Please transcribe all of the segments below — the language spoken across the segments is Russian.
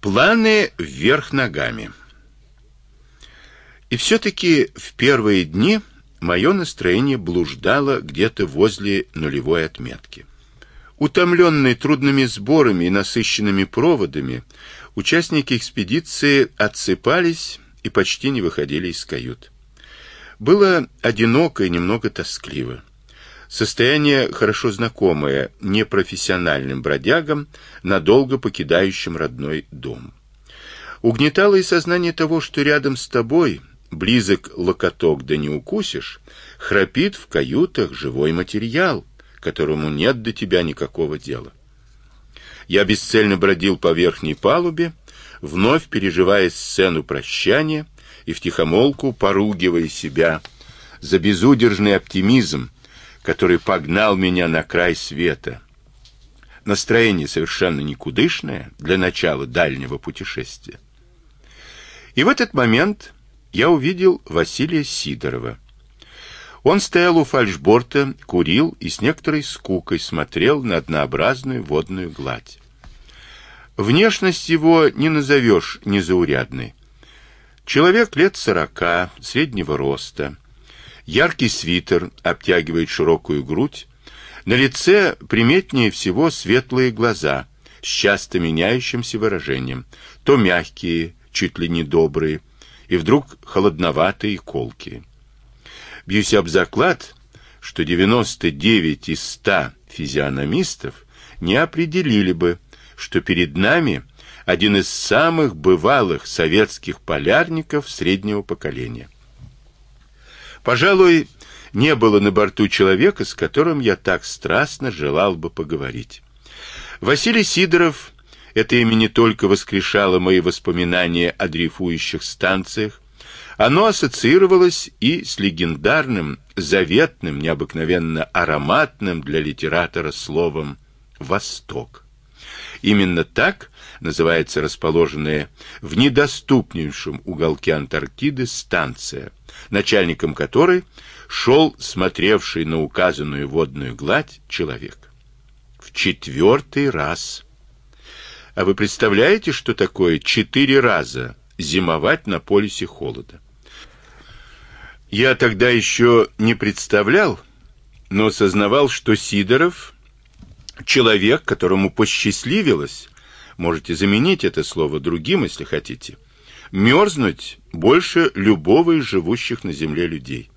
Планы вверх ногами. И все-таки в первые дни мое настроение блуждало где-то возле нулевой отметки. Утомленные трудными сборами и насыщенными проводами, участники экспедиции отсыпались и почти не выходили из кают. Было одиноко и немного тоскливо. Состояние хорошо знакомое непрофессиональным бродягам, надолго покидающим родной дом. Угнетало и сознание того, что рядом с тобой, близок локоток да не укусишь, храпит в каютах живой материал, которому нет до тебя никакого дела. Я бесцельно бродил по верхней палубе, вновь переживая сцену прощания и втихомолку поругивая себя за безудержный оптимизм, который погнал меня на край света. Настроение совершенно никудышное для начала дальнего путешествия. И в этот момент я увидел Василия Сидорова. Он стоял у фальшборта, курил и с некоторой скукой смотрел на однообразную водную гладь. Внешность его не назовешь незаурядной. Человек лет сорока, среднего роста, Яркий свитер обтягивает широкую грудь. На лице приметнее всего светлые глаза с часто меняющимся выражением, то мягкие, чуть ли не добрые, и вдруг холодноватые и колкие. Бьюсь об заклад, что 99 из 100 физиономистов не определили бы, что перед нами один из самых бывалых советских полярников среднего поколения. Пожалуй, не было на борту человека, с которым я так страстно желал бы поговорить. Василий Сидоров это имя не только воскрешало мои воспоминания о дрейфующих станциях, оно ассоциировалось и с легендарным, заветным, необыкновенно ароматным для литератора словом Восток. Именно так называется расположенная в недоступнейшем уголке Антарктиды станция, начальником которой шел смотревший на указанную водную гладь человек. В четвертый раз. А вы представляете, что такое четыре раза зимовать на полюсе холода? Я тогда еще не представлял, но сознавал, что Сидоров человек, которому посчастливилось, можете заменить это слово другим, если хотите, мерзнуть больше любого из живущих на земле людей.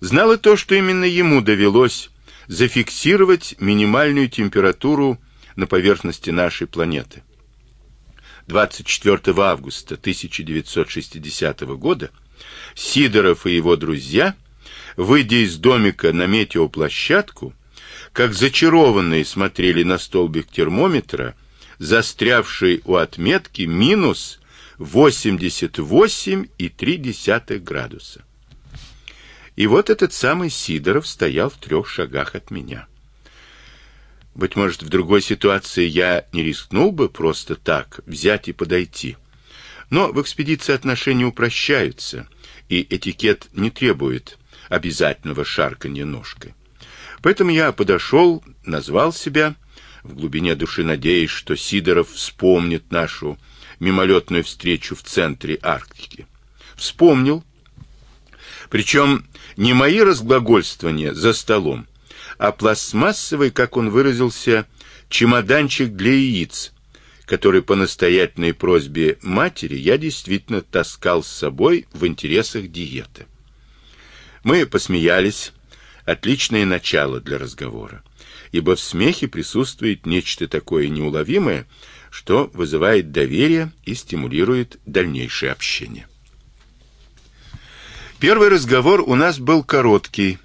Знал и то, что именно ему довелось зафиксировать минимальную температуру на поверхности нашей планеты. 24 августа 1960 года Сидоров и его друзья, выйдя из домика на метеоплощадку, как зачарованные смотрели на столбик термометра, застрявший у отметки минус 88,3 градуса. И вот этот самый Сидоров стоял в трех шагах от меня. Быть может, в другой ситуации я не рискнул бы просто так взять и подойти. Но в экспедиции отношения упрощаются, и этикет не требует обязательного шарканья ножкой. Поэтому я подошел, назвал себя, в глубине души надеясь, что Сидоров вспомнит нашу мимолетную встречу в центре Арктики. Вспомнил. Причем не мои разглагольствования за столом, а пластмассовый, как он выразился, чемоданчик для яиц, который по настоятельной просьбе матери я действительно таскал с собой в интересах диеты. Мы посмеялись, отличное начало для разговора, ибо в смехе присутствует нечто такое неуловимое, что вызывает доверие и стимулирует дальнейшее общение. Первый разговор у нас был короткий,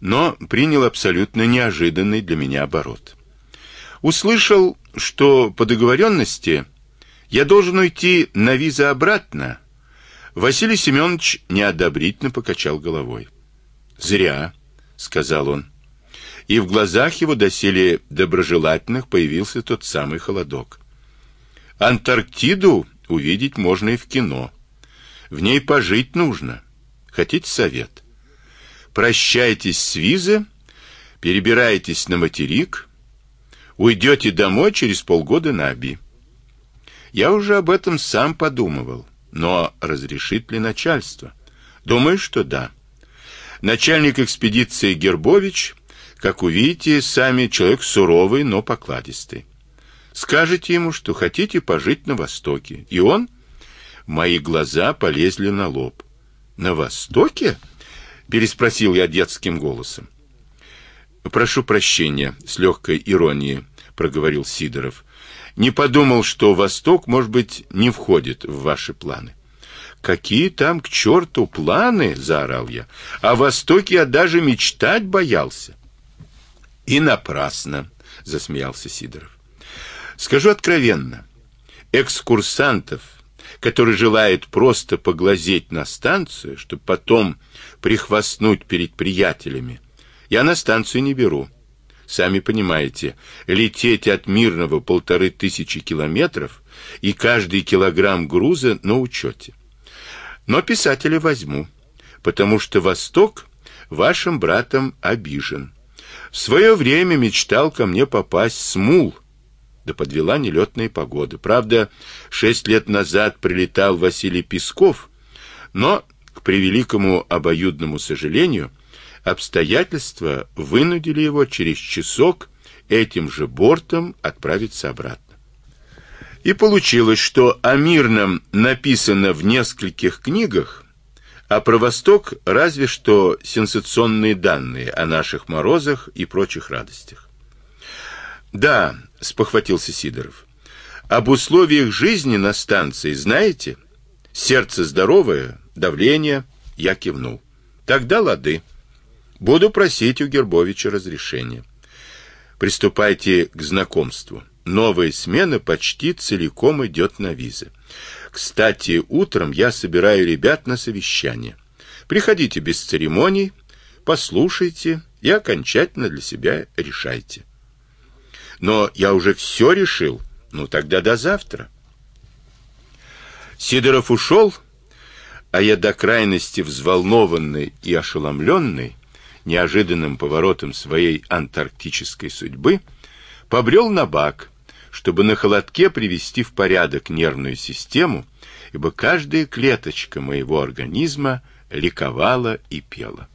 но принял абсолютно неожиданный для меня оборот. Услышал, что по договоренности я должен уйти на виза обратно. Василий Семенович неодобрительно покачал головой. Зря сказал он. И в глазах его доселе доброжелательных появился тот самый холодок. Антарктиду увидеть можно и в кино. В ней пожить нужно. Хотите совет? Прощайтесь с визы, перебирайтесь на материк, уйдете домой через полгода на Аби. Я уже об этом сам подумывал, но разрешит ли начальство? Думаю, что да. Начальник экспедиции Гербович, как увидите, сами человек суровый, но покладистый. Скажите ему, что хотите пожить на Востоке, и он... Мои глаза полезли на лоб. На Востоке? Переспросил я детским голосом. Прошу прощения, с легкой иронией проговорил Сидоров. Не подумал, что Восток, может быть, не входит в ваши планы. Какие там к черту планы, заорал я. О Востоке я даже мечтать боялся. И напрасно, засмеялся Сидоров. Скажу откровенно, экскурсантов, который желает просто поглазеть на станцию, чтобы потом прихвастнуть перед приятелями, я на станцию не беру. Сами понимаете, лететь от Мирного полторы тысячи километров и каждый килограмм груза на учете. Но писателя возьму, потому что Восток вашим братом обижен. В свое время мечтал ко мне попасть Смул, да подвела нелетная погода. Правда, шесть лет назад прилетал Василий Песков, но, к превеликому обоюдному сожалению, обстоятельства вынудили его через часок этим же бортом отправиться обратно. И получилось, что о мирном написано в нескольких книгах, а про Восток разве что сенсационные данные о наших морозах и прочих радостях. Да, спохватился Сидоров. Об условиях жизни на станции знаете? Сердце здоровое, давление, я кивнул. Тогда лады. Буду просить у Гербовича разрешения. Приступайте к знакомству. Новая смена почти целиком идет на визы. Кстати, утром я собираю ребят на совещание. Приходите без церемоний, послушайте и окончательно для себя решайте. Но я уже все решил. Ну тогда до завтра. Сидоров ушел, а я до крайности взволнованный и ошеломленный неожиданным поворотом своей антарктической судьбы, побрел на бак, чтобы на холодке привести в порядок нервную систему, ибо каждая клеточка моего организма ликовала и пела.